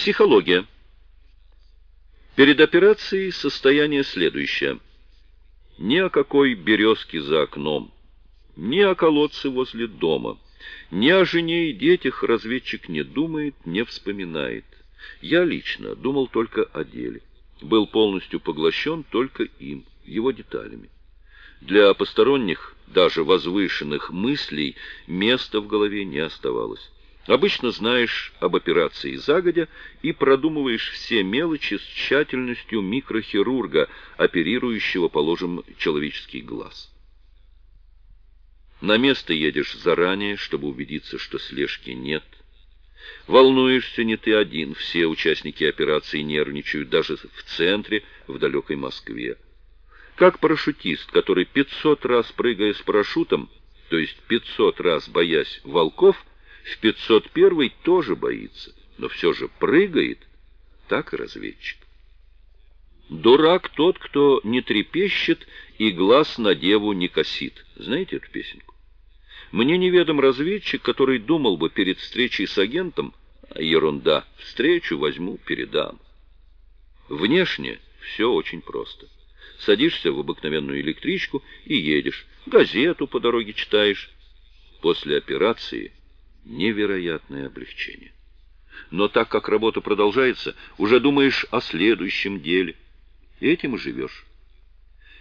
Психология. Перед операцией состояние следующее. Ни о какой березке за окном, ни о колодце возле дома, ни о жене и детях разведчик не думает, не вспоминает. Я лично думал только о деле. Был полностью поглощен только им, его деталями. Для посторонних, даже возвышенных мыслей места в голове не оставалось. Обычно знаешь об операции загодя и продумываешь все мелочи с тщательностью микрохирурга, оперирующего, положим, человеческий глаз. На место едешь заранее, чтобы убедиться, что слежки нет. Волнуешься не ты один, все участники операции нервничают даже в центре, в далекой Москве. Как парашютист, который 500 раз прыгая с парашютом, то есть 500 раз боясь волков, в 501 тоже боится, но все же прыгает, так и разведчик. Дурак тот, кто не трепещет и глаз на деву не косит. Знаете эту песенку? Мне неведом разведчик, который думал бы перед встречей с агентом, а ерунда, встречу возьму, передам. Внешне все очень просто. Садишься в обыкновенную электричку и едешь, газету по дороге читаешь. После операции невероятное облегчение. Но так как работа продолжается, уже думаешь о следующем деле. Этим и живешь.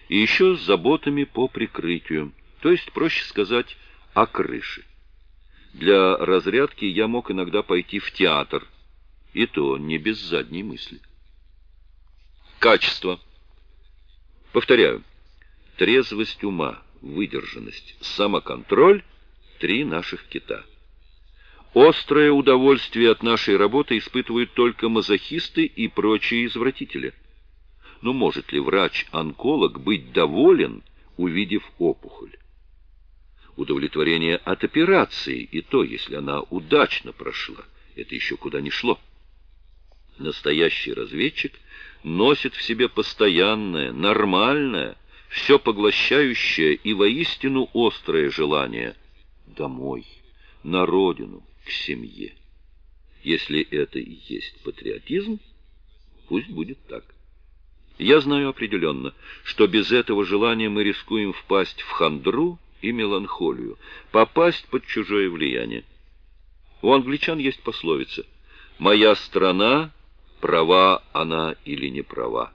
И еще с заботами по прикрытию, то есть, проще сказать, о крыше. Для разрядки я мог иногда пойти в театр, и то не без задней мысли. Качество. Повторяю. Трезвость ума, выдержанность, самоконтроль — три наших кита. Острое удовольствие от нашей работы испытывают только мазохисты и прочие извратители. Но может ли врач-онколог быть доволен, увидев опухоль? Удовлетворение от операции, и то, если она удачно прошла, это еще куда ни шло. Настоящий разведчик носит в себе постоянное, нормальное, все поглощающее и воистину острое желание домой, на родину, к семье. Если это и есть патриотизм, пусть будет так. Я знаю определенно, что без этого желания мы рискуем впасть в хандру и меланхолию, попасть под чужое влияние. У англичан есть пословица «Моя страна, права она или не права».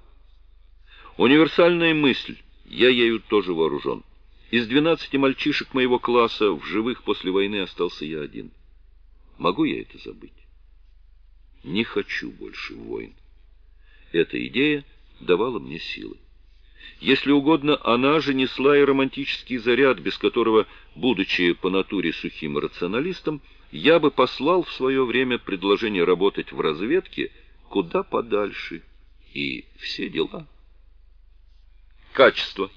Универсальная мысль, я ею тоже вооружен. Из двенадцати мальчишек моего класса в живых после войны остался я один. Могу я это забыть? Не хочу больше войн. Эта идея давала мне силы. Если угодно, она же несла и романтический заряд, без которого, будучи по натуре сухим рационалистом, я бы послал в свое время предложение работать в разведке куда подальше. И все дела. Качество.